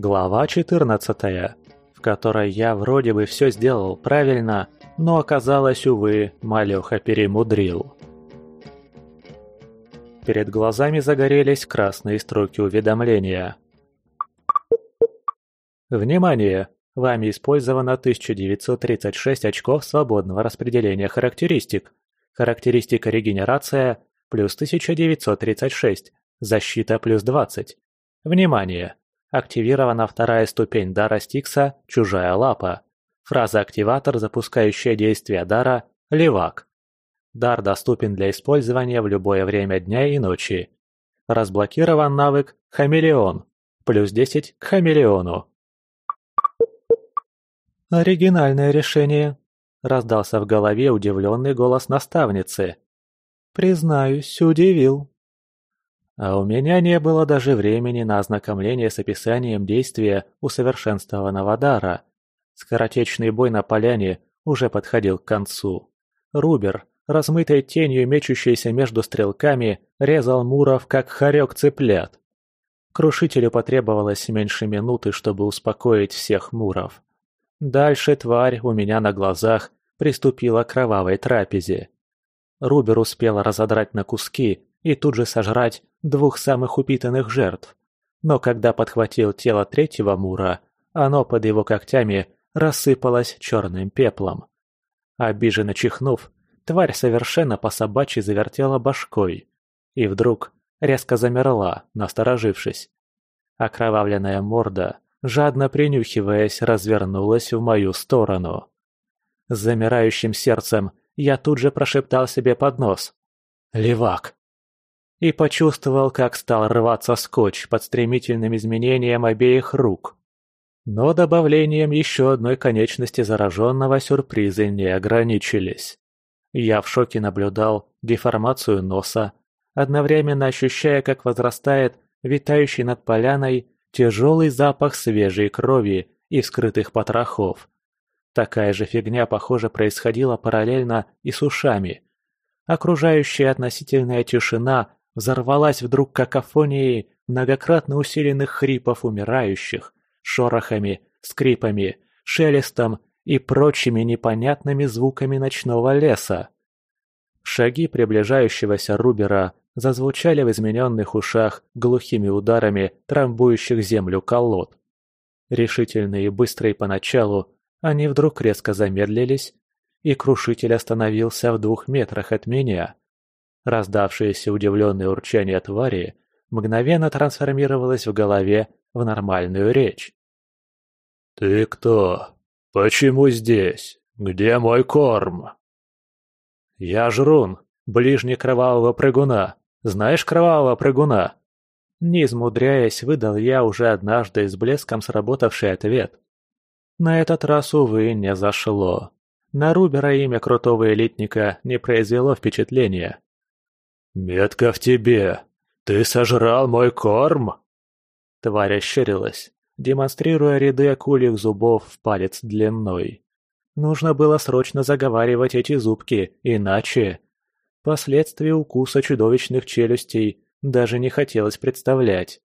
Глава 14, в которой я вроде бы все сделал правильно, но оказалось, увы, малеха перемудрил. Перед глазами загорелись красные строки уведомления. Внимание! Вами использовано 1936 очков свободного распределения характеристик. Характеристика регенерация плюс 1936, защита плюс 20. Внимание! Активирована вторая ступень дара Стикса «Чужая лапа». Фраза-активатор, запускающая действие дара «Левак». Дар доступен для использования в любое время дня и ночи. Разблокирован навык «Хамелеон». Плюс 10 к хамелеону. «Оригинальное решение», — раздался в голове удивленный голос наставницы. «Признаюсь, удивил». А у меня не было даже времени на ознакомление с описанием действия усовершенствованного дара. Скоротечный бой на поляне уже подходил к концу. Рубер, размытой тенью мечущейся между стрелками, резал муров, как хорек цыплят. Крушителю потребовалось меньше минуты, чтобы успокоить всех муров. Дальше тварь у меня на глазах приступила к кровавой трапезе. Рубер успел разодрать на куски и тут же сожрать двух самых упитанных жертв. Но когда подхватил тело третьего Мура, оно под его когтями рассыпалось черным пеплом. Обиженно чихнув, тварь совершенно по-собачьи завертела башкой. И вдруг резко замерла, насторожившись. Окровавленная морда, жадно принюхиваясь, развернулась в мою сторону. С замирающим сердцем я тут же прошептал себе под нос. «Левак!» И почувствовал, как стал рваться скотч под стремительным изменением обеих рук. Но добавлением еще одной конечности зараженного сюрпризы не ограничились. Я в шоке наблюдал деформацию носа, одновременно ощущая, как возрастает витающий над поляной тяжелый запах свежей крови и вскрытых потрохов. Такая же фигня, похоже, происходила параллельно и с ушами. Окружающая относительная тишина взорвалась вдруг какофонией многократно усиленных хрипов умирающих, шорохами, скрипами, шелестом и прочими непонятными звуками ночного леса. Шаги приближающегося Рубера зазвучали в измененных ушах глухими ударами трамбующих землю колод. Решительные и быстрые поначалу, они вдруг резко замедлились, и крушитель остановился в двух метрах от меня. Раздавшееся удивленное урчание твари мгновенно трансформировалось в голове в нормальную речь. «Ты кто? Почему здесь? Где мой корм?» «Я Жрун, ближний кровавого прыгуна. Знаешь кровавого прыгуна?» Не измудряясь, выдал я уже однажды с блеском сработавший ответ. На этот раз, увы, не зашло. На Рубера имя крутого элитника не произвело впечатления. «Метка в тебе! Ты сожрал мой корм!» Тварь ощерилась, демонстрируя ряды акульих зубов в палец длиной. Нужно было срочно заговаривать эти зубки, иначе... Последствия укуса чудовищных челюстей даже не хотелось представлять.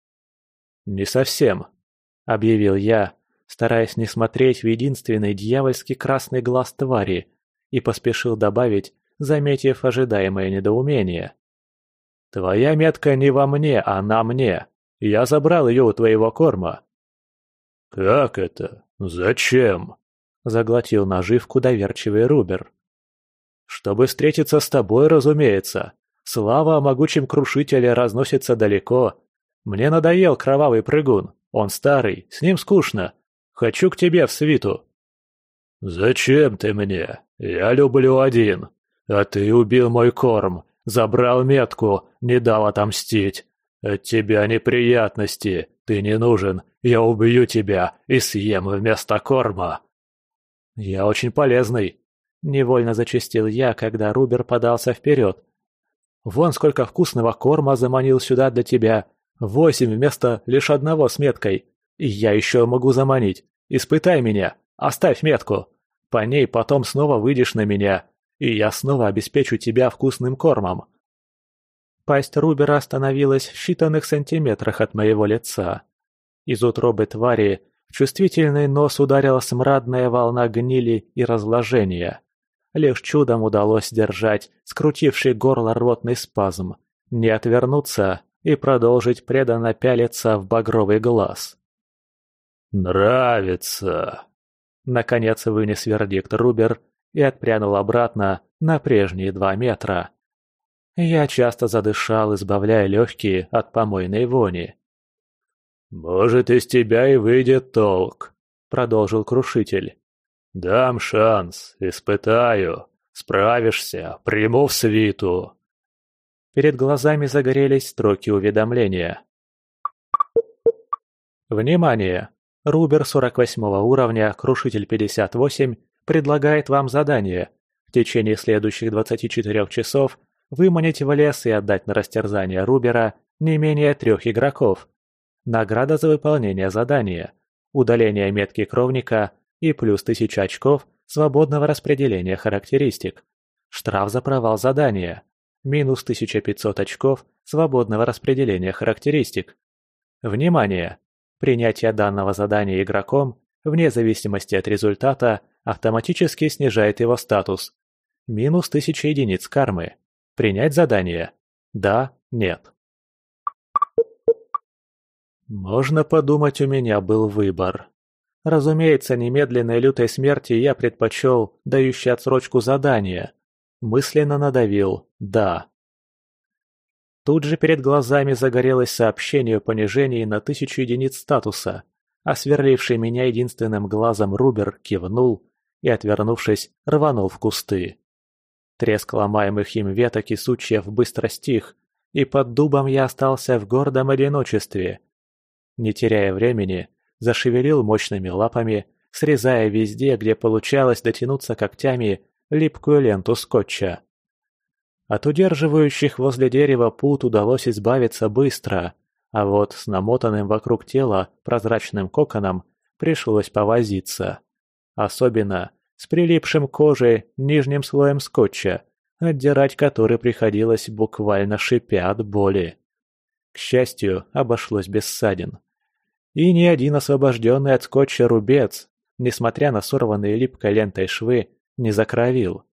«Не совсем», — объявил я, стараясь не смотреть в единственный дьявольский красный глаз твари, и поспешил добавить, заметив ожидаемое недоумение. Твоя метка не во мне, а на мне. Я забрал ее у твоего корма». «Как это? Зачем?» — заглотил наживку доверчивый Рубер. «Чтобы встретиться с тобой, разумеется. Слава о могучем крушителе разносится далеко. Мне надоел кровавый прыгун. Он старый, с ним скучно. Хочу к тебе в свиту». «Зачем ты мне? Я люблю один. А ты убил мой корм, Забрал метку, не дал отомстить. От тебя неприятности, ты не нужен, я убью тебя и съем вместо корма. Я очень полезный. Невольно зачастил я, когда Рубер подался вперед. Вон сколько вкусного корма заманил сюда для тебя. Восемь вместо лишь одного с меткой. И я еще могу заманить. Испытай меня, оставь метку. По ней потом снова выйдешь на меня, и я снова обеспечу тебя вкусным кормом. Пасть Рубера остановилась в считанных сантиметрах от моего лица. Из утробы твари в чувствительный нос ударила смрадная волна гнили и разложения. Лишь чудом удалось держать скрутивший горло рвотный спазм, не отвернуться и продолжить преданно пялиться в багровый глаз. «Нравится!» Наконец вынес вердикт Рубер и отпрянул обратно на прежние два метра. Я часто задышал, избавляя легкие от помойной вони. «Может, из тебя и выйдет толк», — продолжил Крушитель. «Дам шанс, испытаю. Справишься, приму в свиту». Перед глазами загорелись строки уведомления. Внимание! Рубер 48 уровня, Крушитель 58, предлагает вам задание. В течение следующих 24 часов выманить в лес и отдать на растерзание Рубера не менее трех игроков. Награда за выполнение задания. Удаление метки кровника и плюс 1000 очков свободного распределения характеристик. Штраф за провал задания. Минус 1500 очков свободного распределения характеристик. Внимание! Принятие данного задания игроком, вне зависимости от результата, автоматически снижает его статус. Минус 1000 единиц кармы. Принять задание? Да, нет. Можно подумать, у меня был выбор. Разумеется, немедленной лютой смерти я предпочел дающий отсрочку задания. Мысленно надавил «да». Тут же перед глазами загорелось сообщение о понижении на тысячу единиц статуса, а сверливший меня единственным глазом Рубер кивнул и, отвернувшись, рванул в кусты. Треск ломаемых им веток и сучьев быстро стих, и под дубом я остался в гордом одиночестве. Не теряя времени, зашевелил мощными лапами, срезая везде, где получалось дотянуться когтями липкую ленту скотча. От удерживающих возле дерева пут удалось избавиться быстро, а вот с намотанным вокруг тела прозрачным коконом пришлось повозиться. Особенно с прилипшим кожей нижним слоем скотча, отдирать который приходилось буквально шипя от боли. К счастью, обошлось без ссадин. И ни один освобожденный от скотча рубец, несмотря на сорванные липкой лентой швы, не закровил.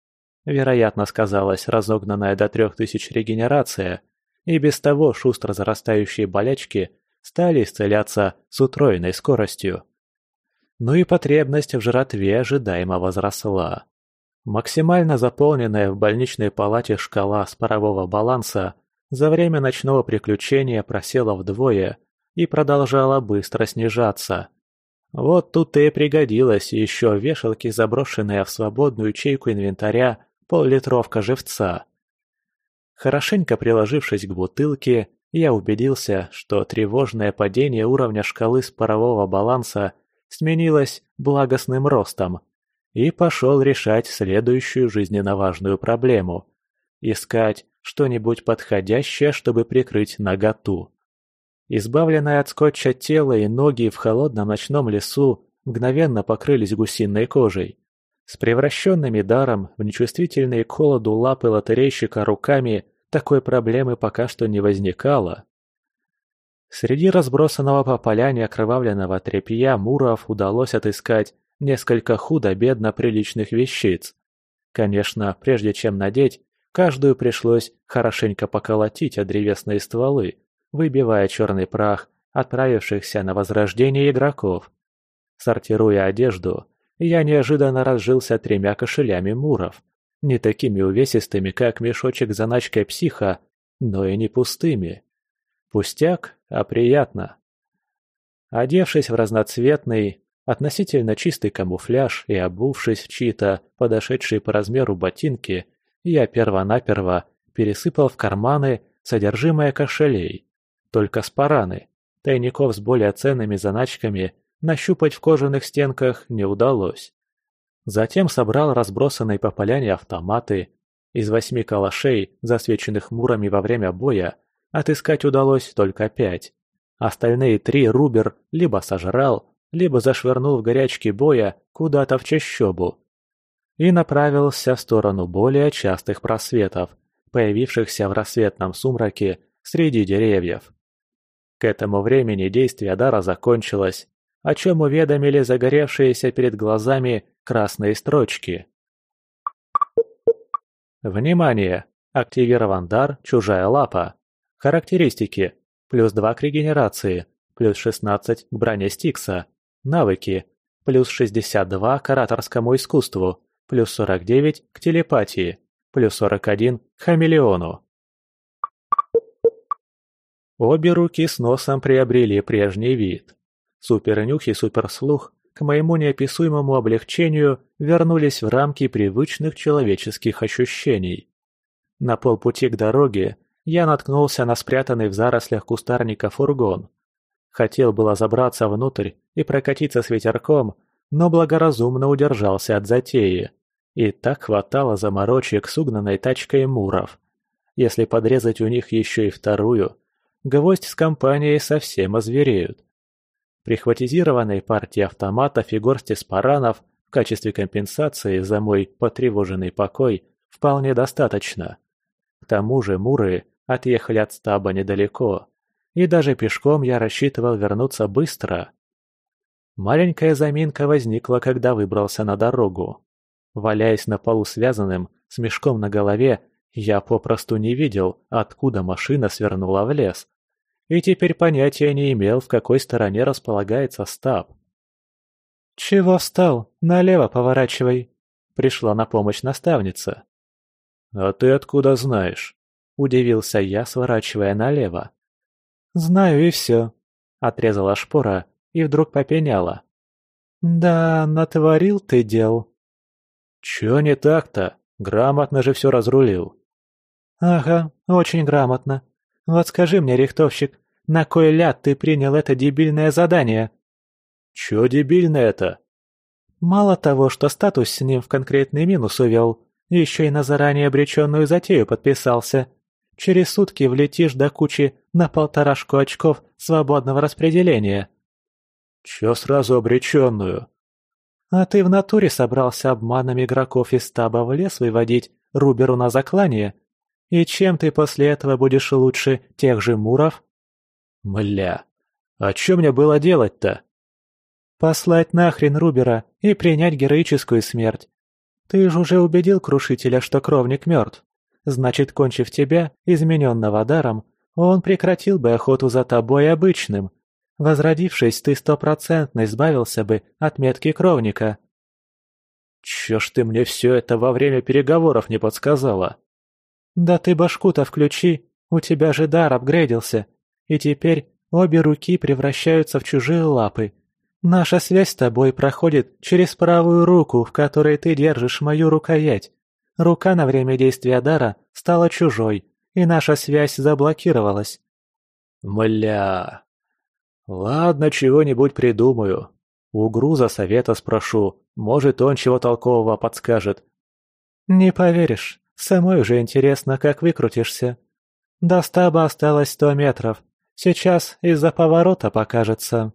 Вероятно, сказалась разогнанная до трех тысяч регенерация, и без того шустро зарастающие болячки стали исцеляться с утроенной скоростью. Ну и потребность в жратве ожидаемо возросла. Максимально заполненная в больничной палате шкала спорового баланса за время ночного приключения просела вдвое и продолжала быстро снижаться. Вот тут и пригодилась еще вешалки, заброшенная в свободную ячейку инвентаря пол-литровка живца. Хорошенько приложившись к бутылке, я убедился, что тревожное падение уровня шкалы спорового баланса сменилось благостным ростом, и пошел решать следующую жизненно важную проблему – искать что-нибудь подходящее, чтобы прикрыть наготу. Избавленное от скотча тело и ноги в холодном ночном лесу мгновенно покрылись гусиной кожей. С превращенными даром в нечувствительные к холоду лапы лотерейщика руками такой проблемы пока что не возникало. Среди разбросанного по поляне окровавленного тряпья муров удалось отыскать несколько худо-бедно приличных вещиц. Конечно, прежде чем надеть, каждую пришлось хорошенько поколотить о древесные стволы, выбивая черный прах отправившихся на возрождение игроков. Сортируя одежду, я неожиданно разжился тремя кошелями муров. Не такими увесистыми, как мешочек за заначкой психа, но и не пустыми. Пустяк, а приятно. Одевшись в разноцветный, относительно чистый камуфляж и обувшись в чьи-то подошедшие по размеру ботинки, я перво-наперво пересыпал в карманы содержимое кошелей. Только спараны, тайников с более ценными заначками нащупать в кожаных стенках не удалось. Затем собрал разбросанные по поляне автоматы. Из восьми калашей, засвеченных мурами во время боя, отыскать удалось только пять. Остальные три Рубер либо сожрал, либо зашвырнул в горячке боя куда-то в чащобу. И направился в сторону более частых просветов, появившихся в рассветном сумраке среди деревьев. К этому времени действие дара закончилось, о чем уведомили загоревшиеся перед глазами красные строчки. Внимание! Активирован дар «Чужая лапа». Характеристики. Плюс 2 к регенерации, плюс 16 к броне Стикса. Навыки. Плюс 62 к ораторскому искусству, плюс 49 к телепатии, плюс 41 к хамелеону. Обе руки с носом приобрели прежний вид. Супернюх и суперслух к моему неописуемому облегчению вернулись в рамки привычных человеческих ощущений. На полпути к дороге я наткнулся на спрятанный в зарослях кустарника фургон. Хотел было забраться внутрь и прокатиться с ветерком, но благоразумно удержался от затеи. И так хватало заморочек с угнанной тачкой муров. Если подрезать у них еще и вторую, гвоздь с компанией совсем озвереют. Прихватизированной партии автоматов и горсти спаранов в качестве компенсации за мой потревоженный покой вполне достаточно. К тому же муры отъехали от стаба недалеко, и даже пешком я рассчитывал вернуться быстро. Маленькая заминка возникла, когда выбрался на дорогу. Валяясь на полу связанным, с мешком на голове, я попросту не видел, откуда машина свернула в лес. И теперь понятия не имел, в какой стороне располагается стаб. «Чего встал? Налево поворачивай!» Пришла на помощь наставница. «А ты откуда знаешь?» – удивился я, сворачивая налево. «Знаю и все», – отрезала шпора и вдруг попеняла. «Да, натворил ты дел». «Чё не так-то? Грамотно же все разрулил». «Ага, очень грамотно. Вот скажи мне, рихтовщик, на кой ляд ты принял это дебильное задание?» «Чё дебильное-то?» «Мало того, что статус с ним в конкретный минус увел, еще и на заранее обреченную затею подписался. Через сутки влетишь до кучи на полторашку очков свободного распределения. Чё сразу обреченную? А ты в натуре собрался обманом игроков из стаба в лес выводить Руберу на заклание? И чем ты после этого будешь лучше тех же муров? Мля, а чё мне было делать-то? Послать нахрен Рубера и принять героическую смерть. Ты же уже убедил Крушителя, что кровник мертв. Значит, кончив тебя, измененного даром, он прекратил бы охоту за тобой обычным. Возродившись, ты стопроцентно избавился бы от метки кровника. Чё ж ты мне все это во время переговоров не подсказала? Да ты башку-то включи, у тебя же дар апгрейдился, и теперь обе руки превращаются в чужие лапы, Наша связь с тобой проходит через правую руку, в которой ты держишь мою рукоять. Рука на время действия дара стала чужой, и наша связь заблокировалась. Мля. Ладно, чего-нибудь придумаю. У Груза совета спрошу, может, он чего толкового подскажет. Не поверишь, самой уже интересно, как выкрутишься. До стаба осталось сто метров. Сейчас из-за поворота покажется.